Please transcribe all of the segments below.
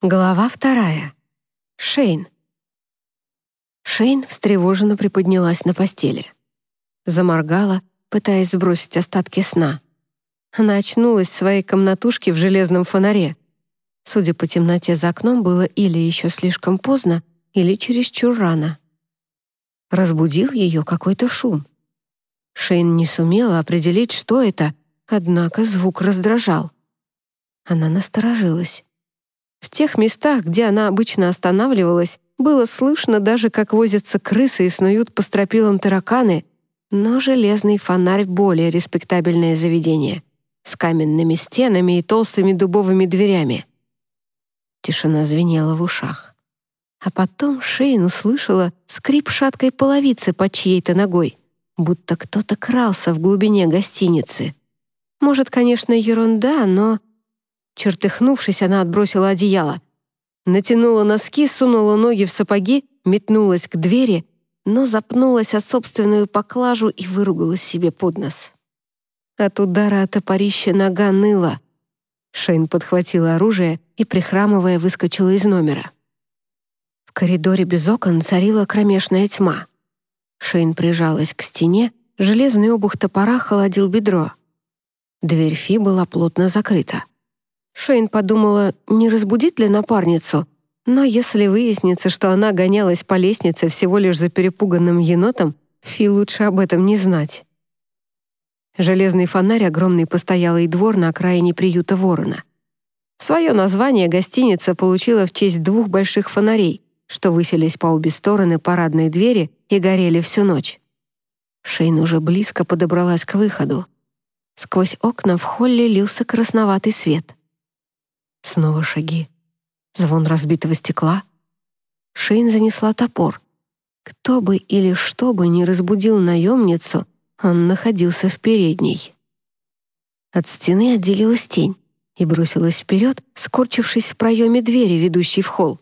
Глава вторая. Шейн. Шейн встревоженно приподнялась на постели. Заморгала, пытаясь сбросить остатки сна. Она очнулась в своей комнатушке в железном фонаре. Судя по темноте за окном, было или еще слишком поздно, или чересчур рано. Разбудил ее какой-то шум. Шейн не сумела определить, что это, однако звук раздражал. Она насторожилась. В тех местах, где она обычно останавливалась, было слышно даже, как возятся крысы и снуют по стропилам тараканы, но железный фонарь — более респектабельное заведение, с каменными стенами и толстыми дубовыми дверями. Тишина звенела в ушах. А потом Шейн услышала скрип шаткой половицы под чьей-то ногой, будто кто-то крался в глубине гостиницы. Может, конечно, ерунда, но Чертыхнувшись, она отбросила одеяло. Натянула носки, сунула ноги в сапоги, метнулась к двери, но запнулась о собственную поклажу и выругалась себе под нос. От удара от топорища нога ныла. Шейн подхватила оружие и, прихрамывая, выскочила из номера. В коридоре без окон царила кромешная тьма. Шейн прижалась к стене, железный обух топора холодил бедро. Дверь Фи была плотно закрыта. Шейн подумала, не разбудит ли напарницу, но если выяснится, что она гонялась по лестнице всего лишь за перепуганным енотом, Фи лучше об этом не знать. Железный фонарь — огромный постоялый двор на окраине приюта Ворона. Свое название гостиница получила в честь двух больших фонарей, что высились по обе стороны парадной двери и горели всю ночь. Шейн уже близко подобралась к выходу. Сквозь окна в холле лился красноватый свет. Снова шаги. Звон разбитого стекла. Шейн занесла топор. Кто бы или что бы не разбудил наемницу, он находился в передней. От стены отделилась тень и бросилась вперед, скорчившись в проеме двери, ведущей в холл.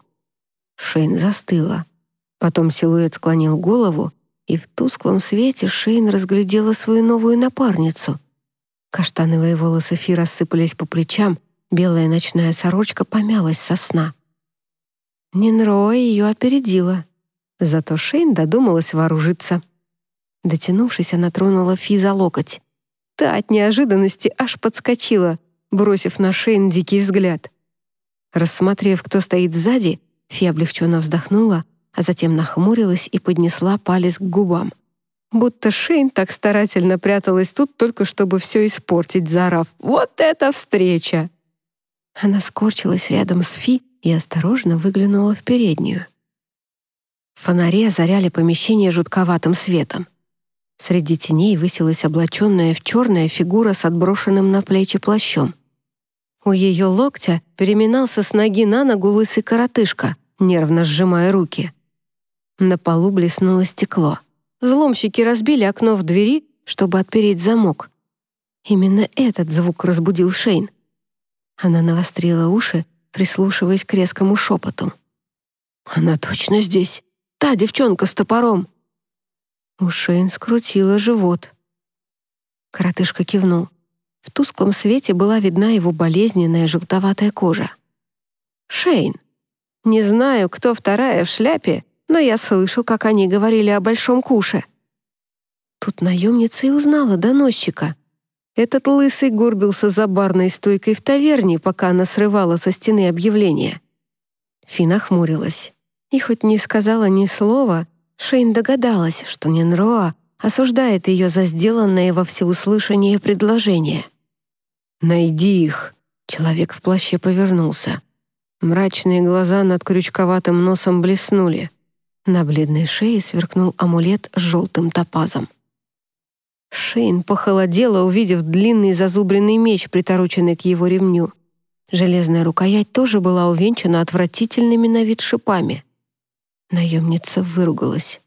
Шейн застыла. Потом силуэт склонил голову, и в тусклом свете Шейн разглядела свою новую напарницу. Каштановые волосы Фи рассыпались по плечам, Белая ночная сорочка помялась со сна. Нинро ее опередила. Зато Шейн додумалась вооружиться. Дотянувшись, она тронула Фи за локоть. Та от неожиданности аж подскочила, бросив на Шейн дикий взгляд. Рассмотрев, кто стоит сзади, Фи облегченно вздохнула, а затем нахмурилась и поднесла палец к губам. Будто Шейн так старательно пряталась тут только чтобы все испортить, заорав «Вот это встреча!» Она скорчилась рядом с Фи и осторожно выглянула в переднюю. Фонари озаряли помещение жутковатым светом. Среди теней высилась облаченная в черная фигура с отброшенным на плечи плащом. У ее локтя переминался с ноги на ногу лысый коротышка, нервно сжимая руки. На полу блеснуло стекло. Взломщики разбили окно в двери, чтобы отпереть замок. Именно этот звук разбудил Шейн. Она навострила уши, прислушиваясь к резкому шепоту. «Она точно здесь! Та девчонка с топором!» У Шейн скрутила живот. Коротышка кивнул. В тусклом свете была видна его болезненная желтоватая кожа. «Шейн, не знаю, кто вторая в шляпе, но я слышал, как они говорили о большом куше». Тут наемница и узнала доносчика — этот лысый горбился за барной стойкой в таверне, пока она срывала со стены объявление. Фина хмурилась. И хоть не сказала ни слова, Шейн догадалась, что Нинроа осуждает ее за сделанное во всеуслышание предложение. «Найди их!» — человек в плаще повернулся. Мрачные глаза над крючковатым носом блеснули. На бледной шее сверкнул амулет с желтым топазом. Шейн похолодела, увидев длинный зазубренный меч, притороченный к его ремню. Железная рукоять тоже была увенчана отвратительными на вид шипами. Наемница выругалась.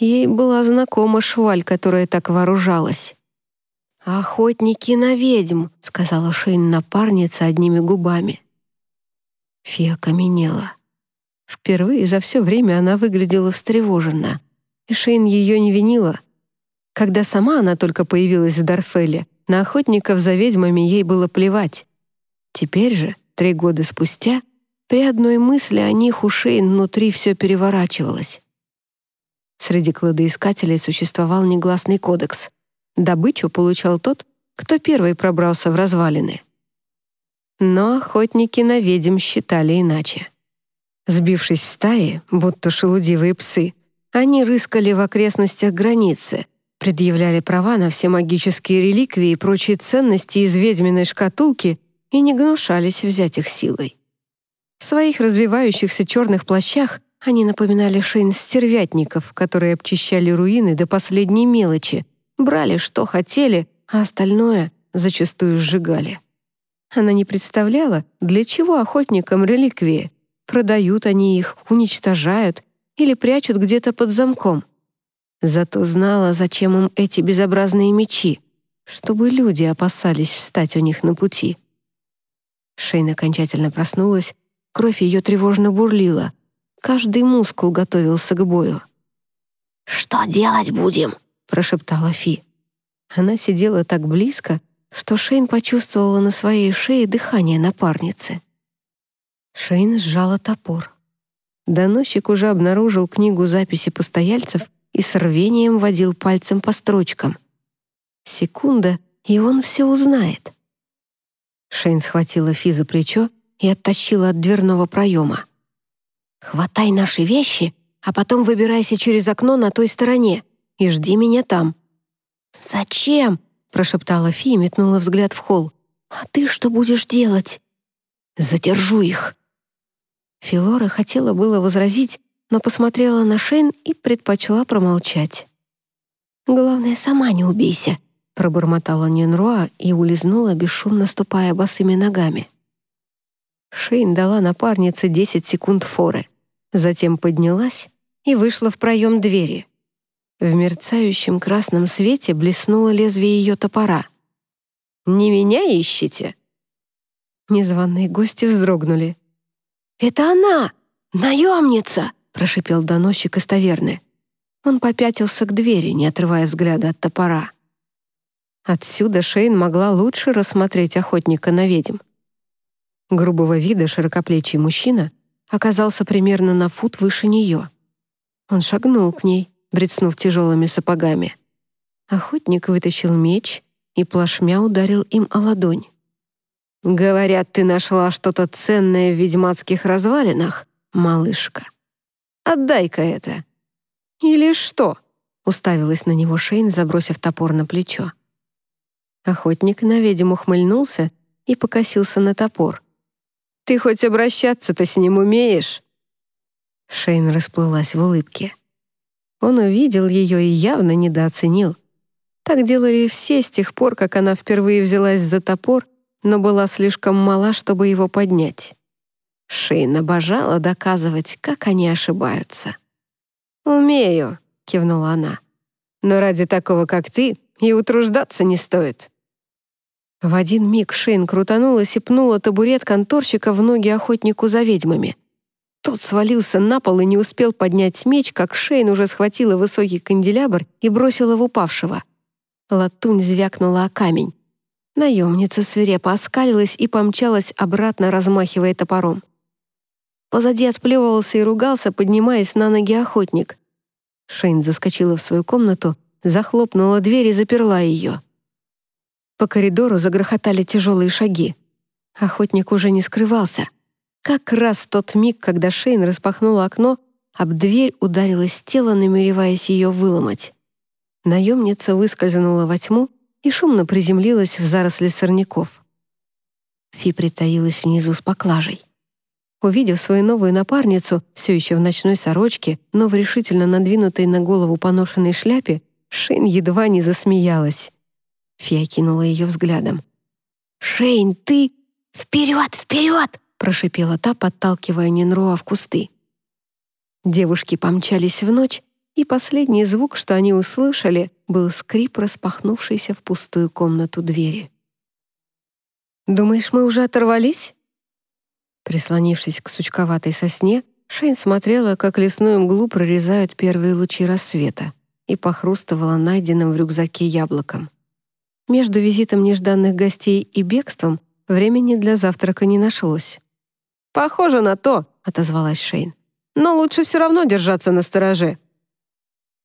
Ей была знакома шваль, которая так вооружалась. «Охотники на ведьм», — сказала Шейн напарница одними губами. Фия каменела. Впервые за все время она выглядела встревоженно, и Шейн ее не винила — когда сама она только появилась в Дарфеле, на охотников за ведьмами ей было плевать. Теперь же, три года спустя, При одной мысли о них у Шейн внутри все переворачивалось. Среди кладоискателей существовал негласный кодекс. Добычу получал тот, кто первый пробрался в развалины. Но охотники на ведьм считали иначе. Сбившись в стаи, будто шелудивые псы, они рыскали в окрестностях границы, предъявляли права на все магические реликвии и прочие ценности из ведьминой шкатулки и не гнушались взять их силой. В своих развивающихся черных плащах они напоминали шейн стервятников, которые обчищали руины до последней мелочи, брали, что хотели, а остальное зачастую сжигали. Она не представляла, для чего охотникам реликвии. Продают они их, уничтожают или прячут где-то под замком. Зато знала, зачем им эти безобразные мечи, чтобы люди опасались встать у них на пути. Шейн окончательно проснулась, кровь ее тревожно бурлила. Каждый мускул готовился к бою. «Что делать будем?» — прошептала Фи. Она сидела так близко, что Шейн почувствовала на своей шее дыхание напарницы. Шейн сжала топор. Доносчик уже обнаружил книгу записи постояльцев и с рвением водил пальцем по строчкам. Секунда, и он все узнает. Шейн схватила Фи за плечо и оттащила от дверного проема. «Хватай наши вещи, а потом выбирайся через окно на той стороне и жди меня там». «Зачем?» прошептала Фи и метнула взгляд в холл. «А ты что будешь делать?» «Задержу их!» Филора хотела было возразить, но посмотрела на Шейн и предпочла промолчать. «Главное, сама не убейся», — пробормотала Нинруа и улизнула, бесшумно ступая босыми ногами. Шейн дала напарнице 10 секунд форы, затем поднялась и вышла в проем двери. В мерцающем красном свете блеснуло лезвие ее топора. «Не меня ищете?» Незваные гости вздрогнули. «Это она! Наемница!» — прошипел доносчик из таверны. Он попятился к двери, не отрывая взгляда от топора. Отсюда Шейн могла лучше рассмотреть охотника на ведьм. Грубого вида широкоплечий мужчина оказался примерно на фут выше нее. Он шагнул к ней, брецнув тяжелыми сапогами. Охотник вытащил меч и плашмя ударил им о ладонь. «Говорят, ты нашла что-то ценное в ведьмацких развалинах, малышка. Отдай-ка это». «Или что?» — уставилась на него Шейн, забросив топор на плечо. Охотник на ведьм ухмыльнулся и покосился на топор. «Ты хоть обращаться-то с ним умеешь?» Шейн расплылась в улыбке. Он увидел ее и явно недооценил. Так делали все с тех пор, как она впервые взялась за топор, но была слишком мала, чтобы его поднять. Шейн обожала доказывать, как они ошибаются. «Умею», — кивнула она. «Но ради такого, как ты, и утруждаться не стоит». В один миг Шейн крутанулась и пнула табурет конторщика в ноги охотнику за ведьмами — тот свалился на пол и не успел поднять меч, как Шейн уже схватила высокий канделябр и бросила в упавшего. Латунь звякнула о камень. Наемница свирепо оскалилась и помчалась обратно, размахивая топором. Позади отплевывался и ругался, поднимаясь на ноги охотник. Шейн заскочила в свою комнату, захлопнула дверь и заперла ее. По коридору загрохотали тяжелые шаги. Охотник уже не скрывался — как раз тот миг, когда Шейн распахнула окно, об дверь ударилось тело, намереваясь ее выломать. Наемница выскользнула во тьму и шумно приземлилась в заросли сорняков. Фи притаилась внизу с поклажей. Увидев свою новую напарницу, все еще в ночной сорочке, но в решительно надвинутой на голову поношенной шляпе, Шейн едва не засмеялась. Фи окинула ее взглядом. «Шейн, ты... Вперед, вперед!» прошипела та, подталкивая Нинруа в кусты. Девушки помчались в ночь, и последний звук, что они услышали, был скрип распахнувшейся в пустую комнату двери. «Думаешь, мы уже оторвались?» Прислонившись к сучковатой сосне, Шейн смотрела, как лесную мглу прорезают первые лучи рассвета и похрустывала найденным в рюкзаке яблоком. Между визитом нежданных гостей и бегством времени для завтрака не нашлось. «Похоже на то», — отозвалась Шейн. «Но лучше все равно держаться на стороже».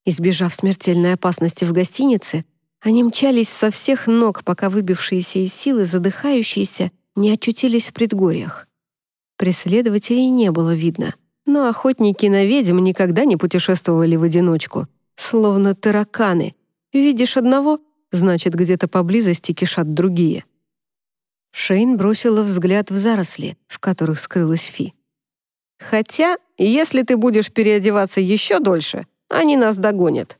Избежав смертельной опасности в гостинице, они мчались со всех ног, пока выбившиеся из силы задыхающиеся не очутились в предгорьях. Преследователей не было видно, но охотники на ведьм никогда не путешествовали в одиночку, словно тараканы. Видишь одного, значит, где-то поблизости кишат другие. Шейн бросила взгляд в заросли, в которых скрылась Фи. «Хотя, если ты будешь переодеваться еще дольше, они нас догонят.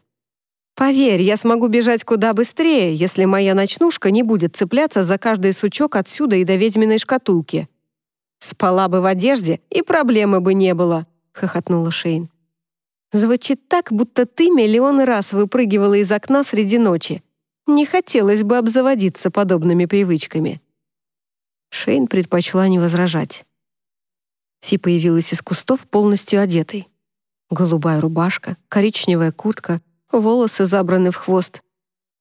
Поверь, я смогу бежать куда быстрее, если моя ночнушка не будет цепляться за каждый сучок отсюда и до ведьминой шкатулки. Спала бы в одежде, и проблемы бы не было», — хохотнула Шейн. «Звучит так, будто ты миллион раз выпрыгивала из окна среди ночи. Не хотелось бы обзаводиться подобными привычками». Шейн предпочла не возражать. Фи появилась из кустов полностью одетой. Голубая рубашка, коричневая куртка, волосы забраны в хвост.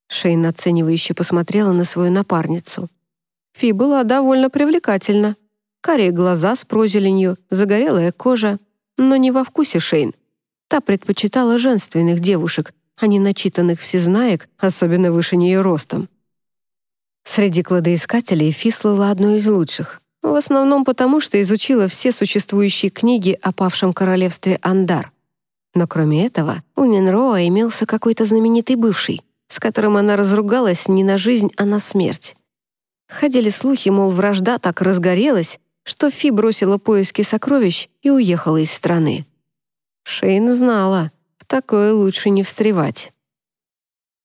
Шейн оценивающе посмотрела на свою напарницу. Фи была довольно привлекательна. Карие глаза с прозеленью, загорелая кожа, но не во вкусе Шейн. Та предпочитала женственных девушек, а не начитанных всезнаек, особенно выше нее ростом. Среди кладоискателей Фи слыла одной из лучших. В основном потому, что изучила все существующие книги о павшем королевстве Андар. Но кроме этого, у Нинроа имелся какой-то знаменитый бывший, с которым она разругалась не на жизнь, а на смерть. Ходили слухи, мол, вражда так разгорелась, что Фи бросила поиски сокровищ и уехала из страны. Шейн знала, в такое лучше не встревать.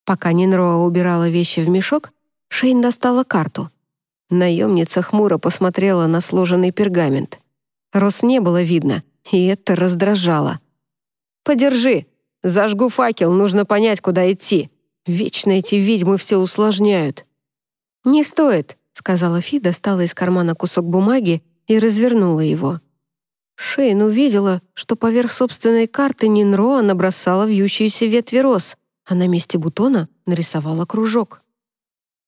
Пока Нинроа убирала вещи в мешок, Шейн достала карту. Наемница хмуро посмотрела на сложенный пергамент. Рос не было видно, и это раздражало — «Подержи! Зажгу факел, нужно понять, куда идти. Вечно эти ведьмы все усложняют». «Не стоит», — сказала Фи, достала из кармана кусок бумаги и развернула его. Шейн увидела, что поверх собственной карты Нинроа набросала вьющиеся ветви роз, а на месте бутона нарисовала кружок.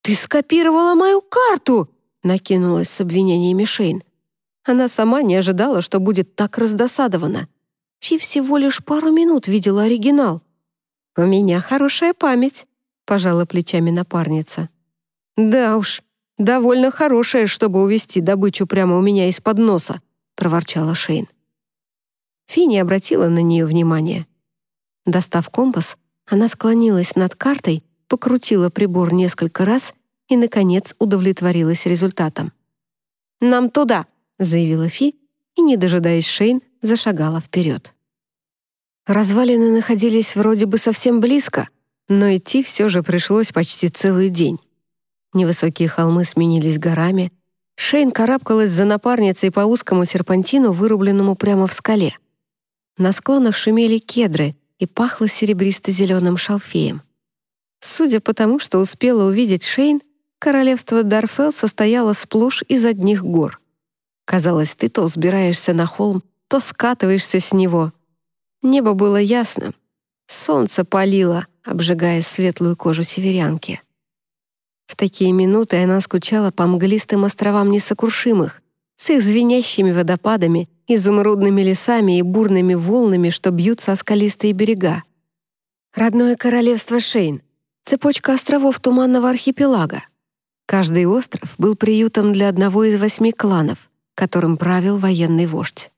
«Ты скопировала мою карту!» — накинулась с обвинениями Шейн. Она сама не ожидала, что будет так раздосадована. Фи всего лишь пару минут видела оригинал. «У меня хорошая память», — пожала плечами напарница. «Да уж, довольно хорошая, чтобы увести добычу прямо у меня из-под носа», — проворчала Шейн. Фи не обратила на нее внимания. Достав компас, она склонилась над картой, покрутила прибор несколько раз и, наконец, удовлетворилась результатом. «Нам туда», — заявила Фи, и, не дожидаясь Шейн, зашагала вперед. Развалины находились вроде бы совсем близко, но идти все же пришлось почти целый день. Невысокие холмы сменились горами. Шейн карабкалась за напарницей по узкому серпантину, вырубленному прямо в скале. На склонах шумели кедры и пахло серебристо-зеленым шалфеем. Судя по тому, что успела увидеть Шейн, королевство Дарфел состояло сплошь из одних гор. Казалось, ты то взбираешься на холм, то скатываешься с него. Небо было ясным. Солнце палило, обжигая светлую кожу северянки. В такие минуты она скучала по мглистым островам несокрушимых, с их звенящими водопадами, изумрудными лесами и бурными волнами, что бьются о скалистые берега. Родное королевство Шейн, цепочка островов Туманного архипелага. Каждый остров был приютом для одного из восьми кланов, которым правил военный вождь.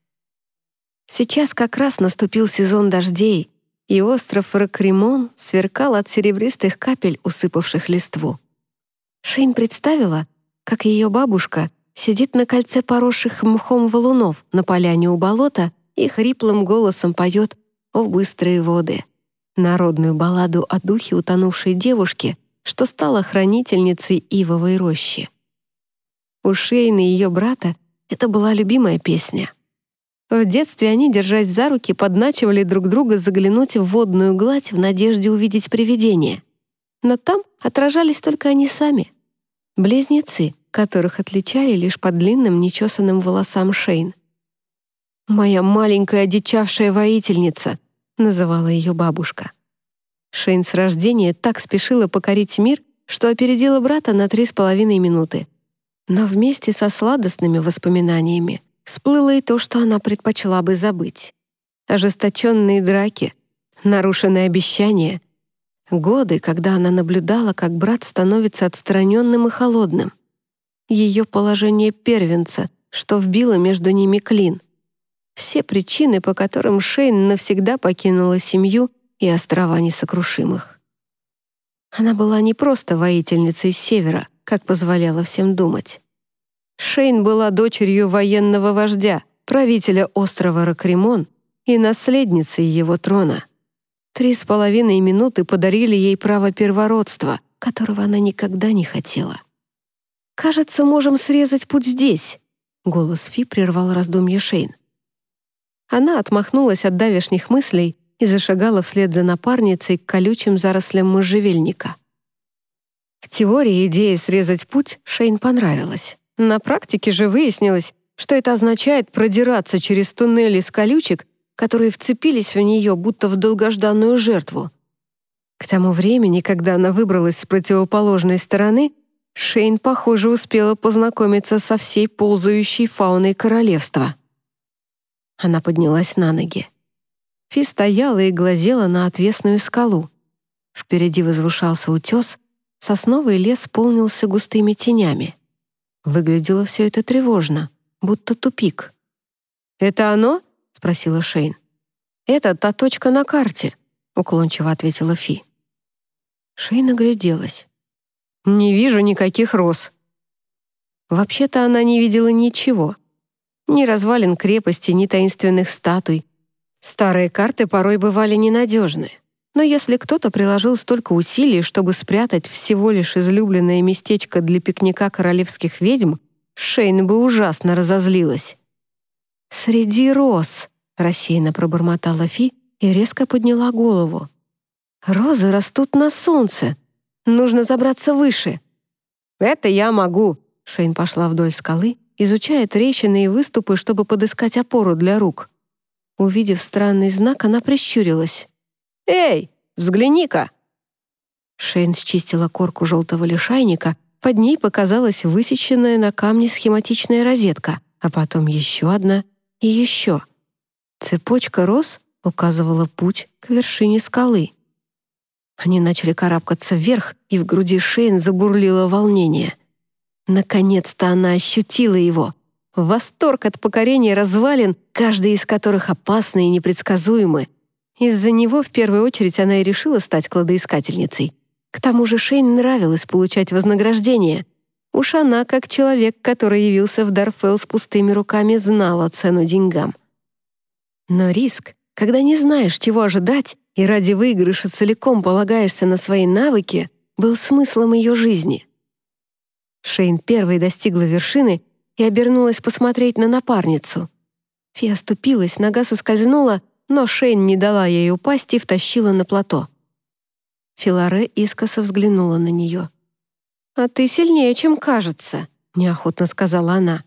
Сейчас как раз наступил сезон дождей, и остров Ракримон сверкал от серебристых капель, усыпавших листву. Шейн представила, как ее бабушка сидит на кольце поросших мхом валунов на поляне у болота и хриплым голосом поет «О быстрые воды» народную балладу о духе утонувшей девушки, что стала хранительницей Ивовой рощи. У Шейны и ее брата это была любимая песня — в детстве они, держась за руки, подначивали друг друга заглянуть в водную гладь в надежде увидеть привидение. Но там отражались только они сами. Близнецы, которых отличали лишь по длинным нечесанным волосам Шейн. «Моя маленькая одичавшая воительница», — называла ее бабушка. Шейн с рождения так спешила покорить мир, что опередила брата на три с половиной минуты. Но вместе со сладостными воспоминаниями всплыло и то, что она предпочла бы забыть. Ожесточенные драки, нарушенные обещания, годы, когда она наблюдала, как брат становится отстраненным и холодным. Ее положение первенца, что вбило между ними клин. Все причины, по которым Шейн навсегда покинула семью и острова несокрушимых. Она была не просто воительницей севера, как позволяло всем думать. Шейн была дочерью военного вождя, правителя острова Ракримон и наследницей его трона. Три с половиной минуты подарили ей право первородства, которого она никогда не хотела. «Кажется, можем срезать путь здесь», — голос Фи прервал раздумье Шейн. Она отмахнулась от давешних мыслей и зашагала вслед за напарницей к колючим зарослям можжевельника. В теории идея срезать путь Шейн понравилась. На практике же выяснилось, что это означает продираться через туннели с колючек, которые вцепились в нее, будто в долгожданную жертву. К тому времени, когда она выбралась с противоположной стороны, Шейн, похоже, успела познакомиться со всей ползающей фауной королевства. Она поднялась на ноги. Фи стояла и глазела на отвесную скалу. Впереди возвышался утес, сосновый лес полнился густыми тенями. Выглядело все это тревожно, будто тупик. «Это оно?» — спросила Шейн. «Это та точка на карте», — уклончиво ответила Фи. Шейн огляделась. «Не вижу никаких роз». Вообще-то она не видела ничего. Ни развалин крепости, ни таинственных статуй. Старые карты порой бывали ненадежны. Но если кто-то приложил столько усилий, чтобы спрятать всего лишь излюбленное местечко для пикника королевских ведьм, Шейн бы ужасно разозлилась. «Среди роз», — рассеянно пробормотала Фи и резко подняла голову. «Розы растут на солнце. Нужно забраться выше». «Это я могу», — Шейн пошла вдоль скалы, изучая трещины и выступы, чтобы подыскать опору для рук. Увидев странный знак, она прищурилась. «Эй, взгляни-ка!» Шейн счистила корку желтого лишайника, под ней показалась высеченная на камне схематичная розетка, а потом еще одна и еще. Цепочка роз указывала путь к вершине скалы. Они начали карабкаться вверх, и в груди Шейн забурлило волнение. Наконец-то она ощутила его. Восторг от покорения развалин, каждый из которых опасны и непредсказуемы, из-за него в первую очередь она и решила стать кладоискательницей. К тому же Шейн нравилось получать вознаграждение. Уж она, как человек, который явился в Дарфелл с пустыми руками, знала цену деньгам. Но риск, когда не знаешь, чего ожидать, и ради выигрыша целиком полагаешься на свои навыки, был смыслом ее жизни. Шейн первой достигла вершины и обернулась посмотреть на напарницу. Фия ступилась, нога соскользнула, но Шейн не дала ей упасть и втащила на плато. Филаре искоса взглянула на нее. «А ты сильнее, чем кажется», — неохотно сказала она.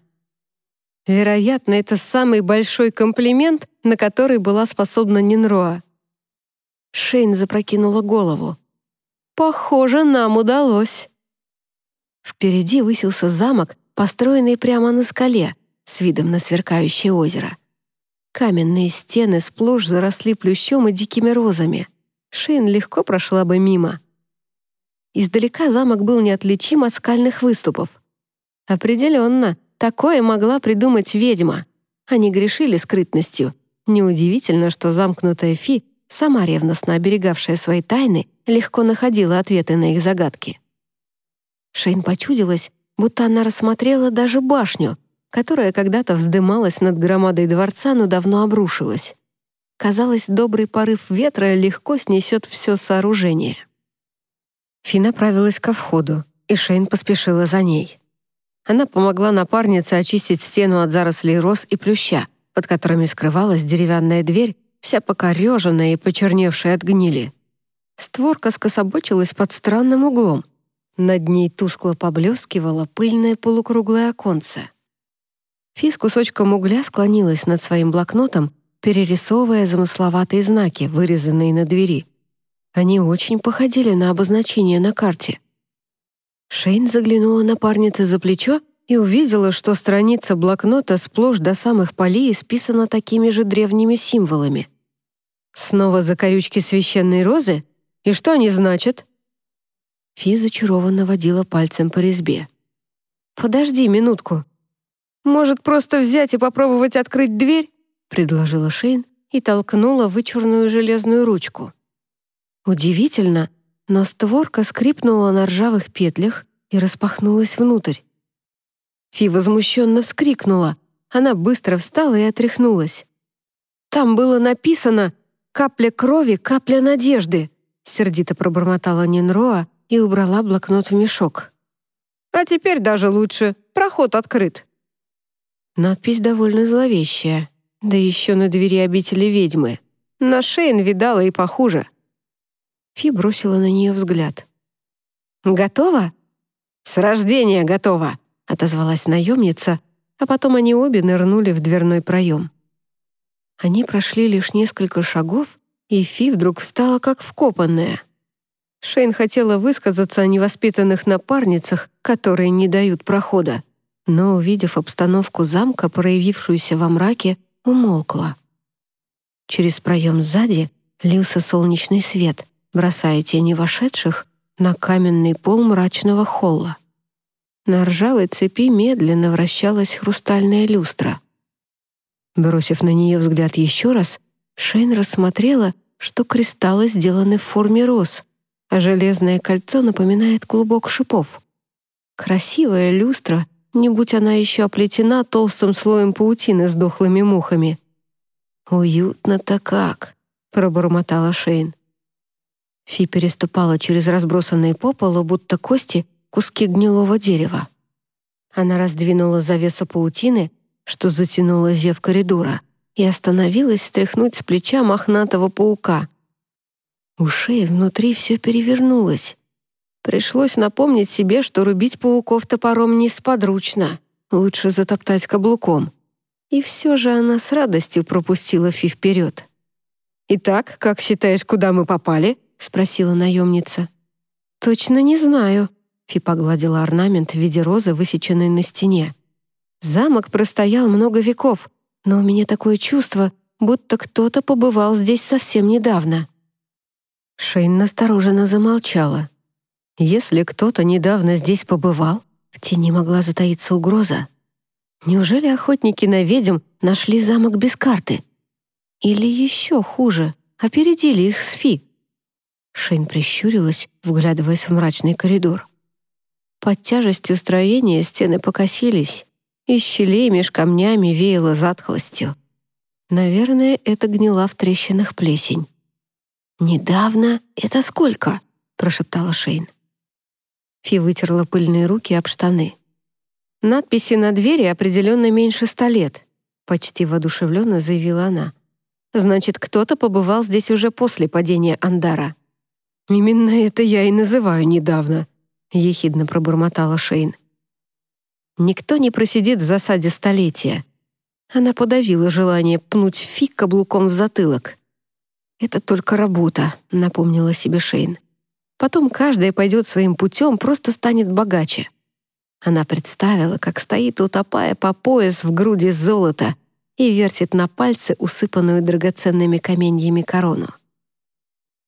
Вероятно, это самый большой комплимент, на который была способна Нинроа. Шейн запрокинула голову. «Похоже, нам удалось». Впереди высился замок, построенный прямо на скале, с видом на сверкающее озеро. Каменные стены сплошь заросли плющом и дикими розами. Шейн легко прошла бы мимо. Издалека замок был неотличим от скальных выступов. Определенно, такое могла придумать ведьма. Они грешили скрытностью. Неудивительно, что замкнутая Фи, сама ревностно оберегавшая свои тайны, легко находила ответы на их загадки. Шейн почудилась, будто она рассмотрела даже башню, которая когда-то вздымалась над громадой дворца, но давно обрушилась. Казалось, добрый порыв ветра легко снесет все сооружение. Фи направилась ко входу, и Шейн поспешила за ней. Она помогла напарнице очистить стену от зарослей роз и плюща, под которыми скрывалась деревянная дверь, вся покореженная и почерневшая от гнили. Створка скособочилась под странным углом. Над ней тускло поблескивало пыльное полукруглое оконце. Фи с кусочком угля склонилась над своим блокнотом, перерисовывая замысловатые знаки, вырезанные на двери. Они очень походили на обозначения на карте. Шейн заглянула напарнице за плечо и увидела, что страница блокнота сплошь до самых полей исписана такими же древними символами. «Снова закорючки священной розы? И что они значат?» Фи зачарованно водила пальцем по резьбе. «Подожди минутку. Может, просто взять и попробовать открыть дверь?» — предложила Шейн и толкнула вычурную железную ручку. Удивительно, но створка скрипнула на ржавых петлях и распахнулась внутрь. Фи возмущенно вскрикнула. Она быстро встала и отряхнулась. «Там было написано «Капля крови, капля надежды», сердито пробормотала Нинроа и убрала блокнот в мешок. «А теперь даже лучше. Проход открыт». Надпись довольно зловещая. Да еще на двери обители ведьмы. На Шейн видала и похуже. Фи бросила на нее взгляд. «Готова?» «С рождения готова!» — отозвалась наемница, а потом они обе нырнули в дверной проем. Они прошли лишь несколько шагов, и Фи вдруг встала как вкопанная. Шейн хотела высказаться о невоспитанных напарницах, которые не дают прохода, но, увидев обстановку замка, проявившуюся во мраке, умолкла. Через проем сзади лился солнечный свет, бросая тени вошедших на каменный пол мрачного холла. На ржавой цепи медленно вращалась хрустальная люстра. Бросив на нее взгляд еще раз, Шейн рассмотрела, что кристаллы сделаны в форме роз, а железное кольцо напоминает клубок шипов. Красивая люстра, не будь она еще оплетена толстым слоем паутины с дохлыми мухами. «Уютно-то как!» — пробормотала Шейн. Фи переступала через разбросанные по полу, будто кости, куски гнилого дерева. Она раздвинула завесу паутины, что затянула зев коридора, и остановилась стряхнуть с плеча мохнатого паука. У шеи внутри все перевернулось. Пришлось напомнить себе, что рубить пауков топором несподручно, лучше затоптать каблуком. И все же она с радостью пропустила Фи вперед. «Итак, как считаешь, куда мы попали?» — спросила наемница. «Точно не знаю», Фи погладила орнамент в виде розы, высеченной на стене. Замок простоял много веков, но у меня такое чувство, будто кто-то побывал здесь совсем недавно. Шейн настороженно замолчала. Если кто-то недавно здесь побывал, в тени могла затаиться угроза. Неужели охотники на ведьм нашли замок без карты? Или еще хуже, опередили их с Фи? Шейн прищурилась, вглядываясь в мрачный коридор. Под тяжестью строения стены покосились, из щелей меж камнями веяло затхлостью. Наверное, это гнила в трещинах плесень. «Недавно? Это сколько?» — прошептала Шейн. Фи вытерла пыльные руки об штаны. «Надписи на двери определенно меньше ста лет», — почти воодушевленно заявила она. «Значит, кто-то побывал здесь уже после падения Андара». «Именно это я и называю недавно», — ехидно пробормотала Шейн. «Никто не просидит в засаде столетия». Она подавила желание пнуть фиг каблуком в затылок. «Это только работа», — напомнила себе Шейн. «Потом каждая пойдет своим путем, просто станет богаче». Она представила, как стоит, утопая по пояс в груди золота и вертит на пальце усыпанную драгоценными каменьями корону.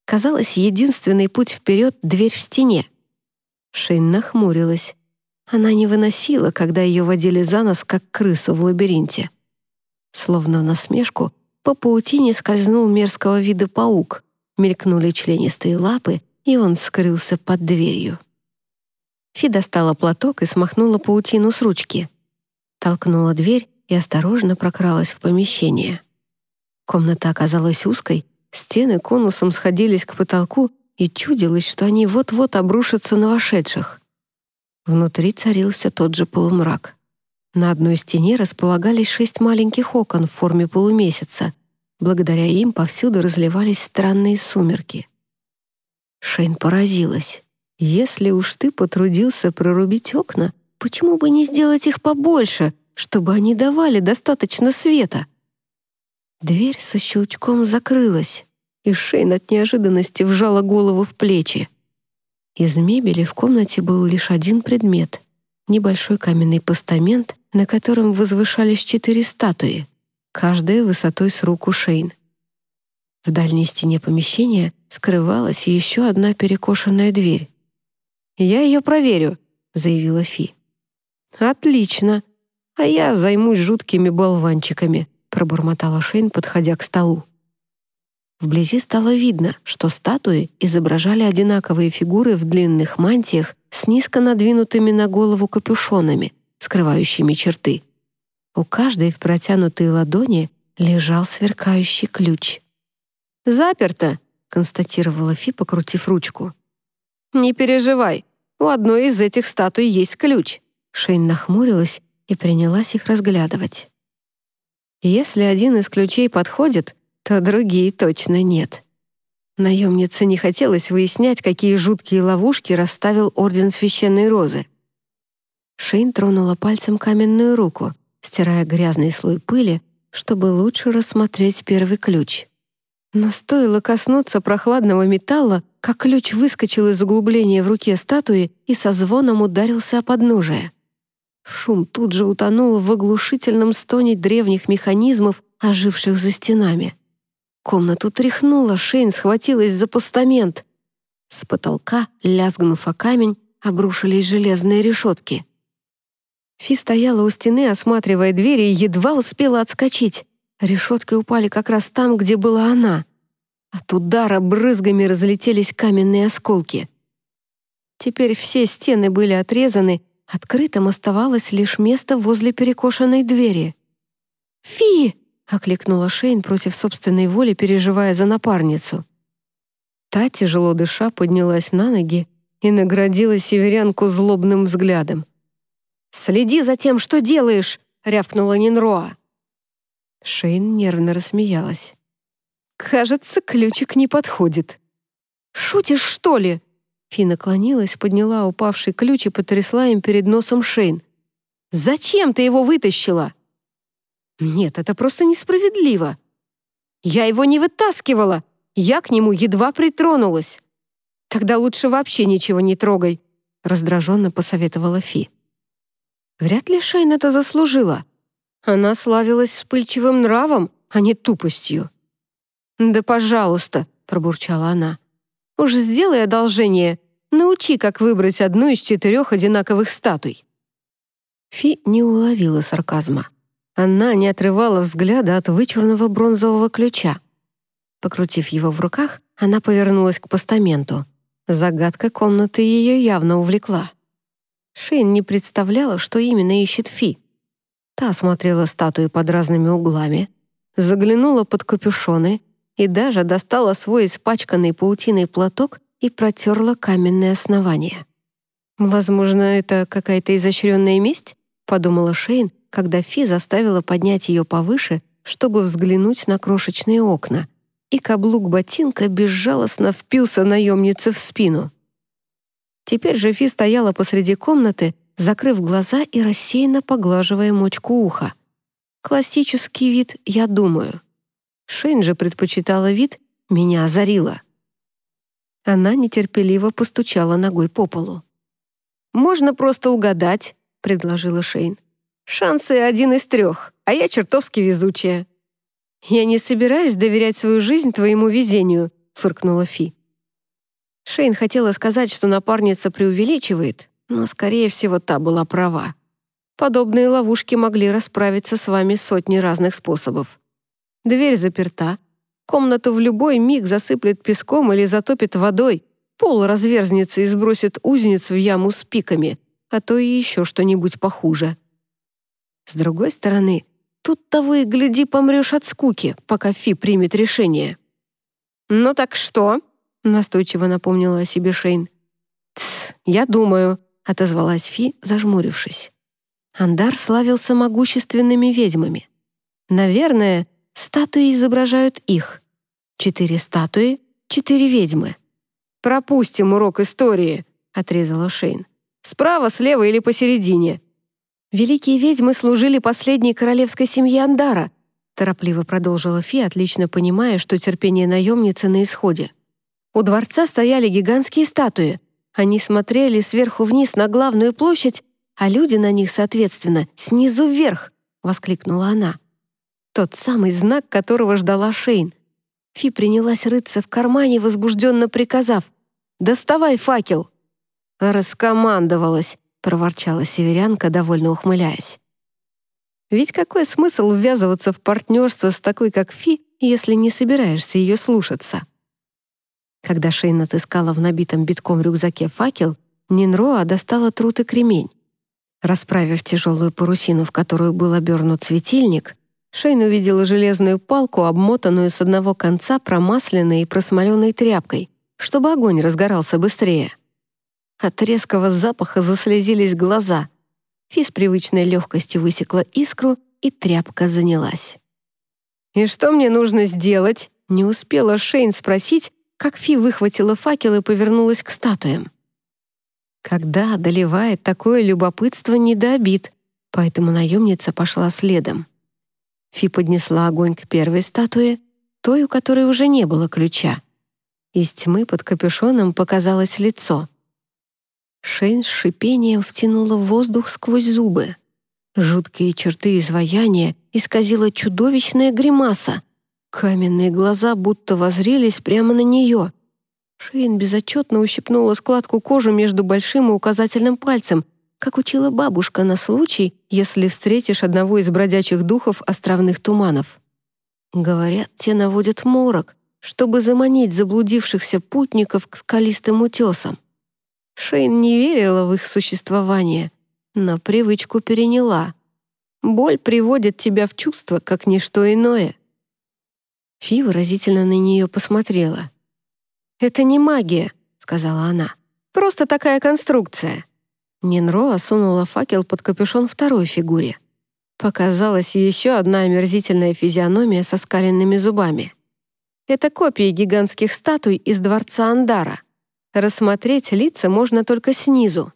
Казалось, единственный путь вперед — дверь в стене. Шейн нахмурилась. Она не выносила, когда ее водили за нос, как крысу в лабиринте. Словно в насмешку, по паутине скользнул мерзкого вида паук, мелькнули членистые лапы, и он скрылся под дверью. Фи достала платок и смахнула паутину с ручки. Толкнула дверь и осторожно прокралась в помещение. Комната оказалась узкой, стены конусом сходились к потолку, и чудилось, что они вот-вот обрушатся на вошедших. Внутри царился тот же полумрак. На одной стене располагались шесть маленьких окон в форме полумесяца. Благодаря им повсюду разливались странные сумерки. Шейн поразилась. «Если уж ты потрудился прорубить окна, почему бы не сделать их побольше, чтобы они давали достаточно света?» Дверь со щелчком закрылась и Шейн от неожиданности вжала голову в плечи. Из мебели в комнате был лишь один предмет небольшой каменный постамент, на котором возвышались четыре статуи, каждая высотой с руку Шейн. В дальней стене помещения скрывалась еще одна перекошенная дверь. «Я ее проверю», — заявила Фи. «Отлично. А я займусь жуткими болванчиками», — пробормотала Шейн, подходя к столу. Вблизи стало видно, что статуи изображали одинаковые фигуры в длинных мантиях с низко надвинутыми на голову капюшонами, скрывающими черты. У каждой в протянутой ладони лежал сверкающий ключ. «Заперто», — констатировала Фи, покрутив ручку. «Не переживай, у одной из этих статуй есть ключ». Шейн нахмурилась и принялась их разглядывать. Если один из ключей подходит, то другие точно нет. Наемнице не хотелось выяснять, какие жуткие ловушки расставил Орден Священной Розы. Шейн тронула пальцем каменную руку, стирая грязный слой пыли, чтобы лучше рассмотреть первый ключ. Но стоило коснуться прохладного металла, как ключ выскочил из углубления в руке статуи и со звоном ударился о подножие. Шум тут же утонул в оглушительном стоне древних механизмов, оживших за стенами. Комнату тряхнуло, Шейн схватилась за постамент. С потолка, лязгнув о камень, обрушились железные решетки. Фи стояла у стены, осматривая двери, и едва успела отскочить. Решетки упали как раз там, где была она. От удара брызгами разлетелись каменные осколки. Теперь все стены были отрезаны, открытым оставалось лишь место возле перекошенной двери. «Фи!» — окликнула Шейн против собственной воли, переживая за напарницу. Та, тяжело дыша, поднялась на ноги и наградила северянку злобным взглядом. «Следи за тем, что делаешь!» — рявкнула Нинроа. Шейн нервно рассмеялась. «Кажется, ключик не подходит». «Шутишь, что ли?» Фи наклонилась, подняла упавший ключ и потрясла им перед носом Шейн. «Зачем ты его вытащила?» Нет, это просто несправедливо. Я его не вытаскивала. Я к нему едва притронулась. Тогда лучше вообще ничего не трогай, раздраженно посоветовала Фи. Вряд ли Шейн это заслужила. Она славилась вспыльчивым нравом, а не тупостью. «Да, пожалуйста», — пробурчала она. «Уж сделай одолжение, научи, как выбрать одну из четырех одинаковых статуй». Фи не уловила сарказма. Она не отрывала взгляда от вычурного бронзового ключа. Покрутив его в руках, она повернулась к постаменту. Загадка комнаты ее явно увлекла. Шейн не представляла, что именно ищет Фи. Та смотрела статуи под разными углами, заглянула под капюшоны и даже достала свой испачканный паутиной платок и протерла каменное основание. «Возможно, это какая-то изощренная месть?» — подумала Шейн, когда Фи заставила поднять ее повыше, чтобы взглянуть на крошечные окна, и каблук ботинка безжалостно впился наемнице в спину. Теперь же Фи стояла посреди комнаты, закрыв глаза и рассеянно поглаживая мочку уха. Классический вид «я думаю». Шейн же предпочитала вид «меня озарило». Она нетерпеливо постучала ногой по полу. «Можно просто угадать», — предложила Шейн. Шансы один из трех, а я чертовски везучая». «Я не собираюсь доверять свою жизнь твоему везению», — фыркнула Фи. Шейн хотела сказать, что напарница преувеличивает, но, скорее всего, та была права. Подобные ловушки могли расправиться с вами сотни разных способов. Дверь заперта, комнату в любой миг засыплет песком или затопит водой, пол разверзнется и сбросит узниц в яму с пиками, а то и еще что-нибудь похуже. С другой стороны, тут того и гляди помрешь от скуки, пока Фи примет решение. «Ну так что?» — настойчиво напомнила о себе Шейн. «Тсс, я думаю», — отозвалась Фи, зажмурившись. Андар славился могущественными ведьмами. Наверное, статуи изображают их. Четыре статуи, четыре ведьмы. «Пропустим урок истории», — отрезала Шейн. «Справа, слева или посередине?» «Великие ведьмы служили последней королевской семье Андара», торопливо продолжила Фи, отлично понимая, что терпение наемницы на исходе. У дворца стояли гигантские статуи. Они смотрели сверху вниз на главную площадь а люди на них, соответственно, снизу вверх!» — воскликнула она. Тот самый знак, которого ждала Шейн. Фи принялась рыться в кармане, возбужденно приказав «Доставай факел!» «Раскомандовалась!» — проворчала северянка, довольно ухмыляясь. Ведь какой смысл ввязываться в партнерство с такой, как Фи, если не собираешься ее слушаться? Когда Шейн отыскала в набитом битком рюкзаке факел, Нинроа достала труд и кремень. Расправив тяжелую парусину, в которую был обернут светильник, Шейн увидела железную палку, обмотанную с одного конца промасленной и просмоленной тряпкой, чтобы огонь разгорался быстрее. От резкого запаха заслезились глаза. Фи с привычной легкостью высекла искру, и тряпка занялась. «И что мне нужно сделать?» Не успела Шейн спросить, как Фи выхватила факел и повернулась к статуям. Когда одолевает такое любопытство не до обид, поэтому наемница пошла следом. Фи поднесла огонь к первой статуе, той, у которой уже не было ключа. Из тьмы под капюшоном показалось лицо. Шейн с шипением втянула воздух сквозь зубы. Жуткие черты изваяния исказила чудовищная гримаса. Каменные глаза будто возрелись прямо на нее. Шейн безотчетно ущипнула складку кожи между большим и указательным пальцем, как учила бабушка на случай, если встретишь одного из бродячих духов островных туманов. Говорят, те наводят морок, чтобы заманить заблудившихся путников к скалистым утесам. Шейн не верила в их существование, но привычку переняла. Боль приводит тебя в чувство, как ничто иное. Фи выразительно на нее посмотрела. «Это не магия», — сказала она. «Просто такая конструкция». Нинро осунула факел под капюшон второй фигуре. Показалась еще одна омерзительная физиономия со скаленными зубами. Это копии гигантских статуй из дворца Андара. Рассмотреть лица можно только снизу.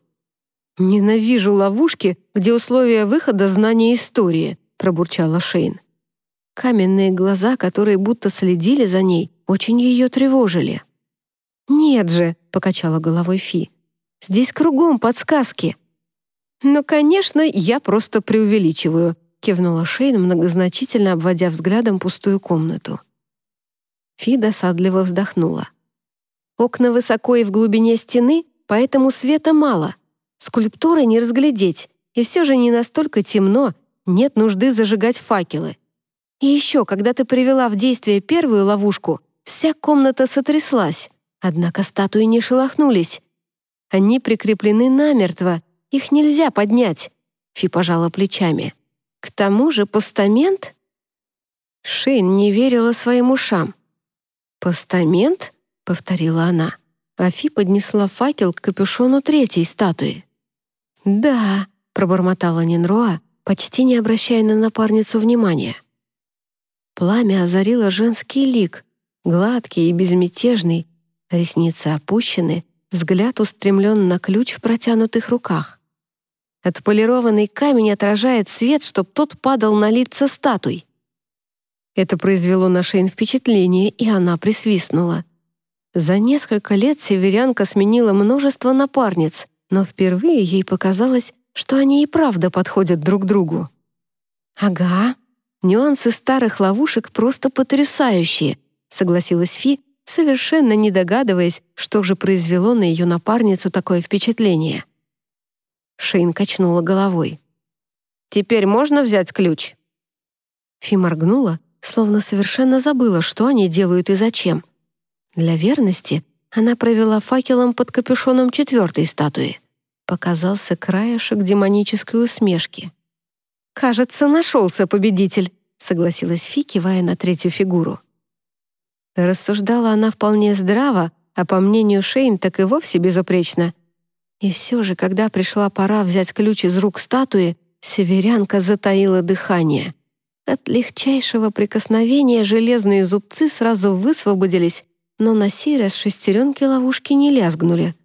«Ненавижу ловушки, где условия выхода — знания истории», — пробурчала Шейн. Каменные глаза, которые будто следили за ней, очень ее тревожили. «Нет же», — покачала головой Фи, — «здесь кругом подсказки». «Ну, конечно, я просто преувеличиваю», — кивнула Шейн, многозначительно обводя взглядом пустую комнату. Фи досадливо вздохнула. Окна высоко и в глубине стены, поэтому света мало. Скульптуры не разглядеть, и все же не настолько темно, нет нужды зажигать факелы. И еще, когда ты привела в действие первую ловушку, вся комната сотряслась, однако статуи не шелохнулись. Они прикреплены намертво, их нельзя поднять. Фи пожала плечами. К тому же постамент... Шейн не верила своим ушам. «Постамент?» — повторила она. Афи поднесла факел к капюшону третьей статуи. «Да», — пробормотала Нинроа, почти не обращая на напарницу внимания. Пламя озарило женский лик, гладкий и безмятежный, ресницы опущены, взгляд устремлен на ключ в протянутых руках. Отполированный камень отражает свет, чтоб тот падал на лица статуй. Это произвело на Шейн впечатление, и она присвистнула. За несколько лет северянка сменила множество напарниц, но впервые ей показалось, что они и правда подходят друг другу. «Ага, нюансы старых ловушек просто потрясающие», согласилась Фи, совершенно не догадываясь, что же произвело на ее напарницу такое впечатление. Шейн качнула головой. «Теперь можно взять ключ?» Фи моргнула, словно совершенно забыла, что они делают и зачем. Для верности она провела факелом под капюшоном четвертой статуи. Показался краешек демонической усмешки. «Кажется, нашелся победитель», — согласилась Фи, кивая на третью фигуру. Рассуждала она вполне здраво, а по мнению Шейн так и вовсе безупречно. И все же, когда пришла пора взять ключ из рук статуи, северянка затаила дыхание — от легчайшего прикосновения железные зубцы сразу высвободились, но на сей раз шестеренки ловушки не лязгнули.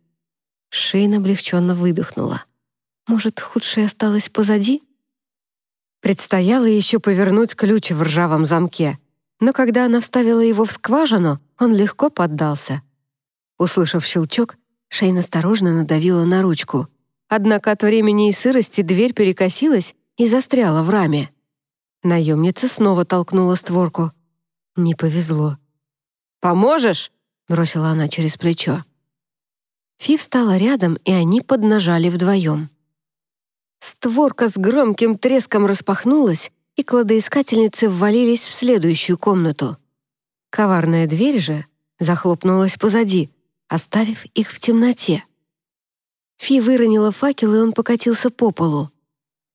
Шейн облегченно выдохнула. Может, худшее осталось позади? Предстояло еще повернуть ключ в ржавом замке, но когда она вставила его в скважину, он легко поддался. Услышав щелчок, Шейн осторожно надавила на ручку. однако от времени и сырости дверь перекосилась и застряла в раме. Наемница снова толкнула створку. Не повезло. «Поможешь?» — бросила она через плечо. Фи встала рядом, и они поднажали вдвоем. Створка с громким треском распахнулась, и кладоискательницы ввалились в следующую комнату. Коварная дверь же захлопнулась позади, оставив их в темноте. Фи выронила факел, и он покатился по полу.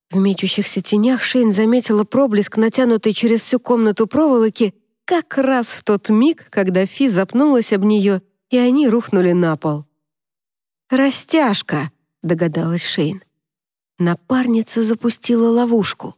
В мечущихся тенях Шейн заметила проблеск, натянутый через всю комнату проволоки, как раз в тот миг, когда Фи запнулась об нее, и они рухнули на пол. «Растяжка!» — догадалась Шейн. Напарница запустила ловушку.